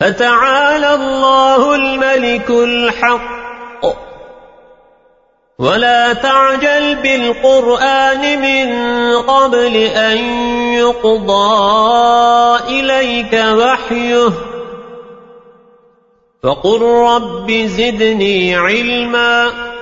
فتعالى الله الملك الحق. ولا تعجل بالقرآن من قبل أن يقضى إليك وحيه. فقل رب زدني علما.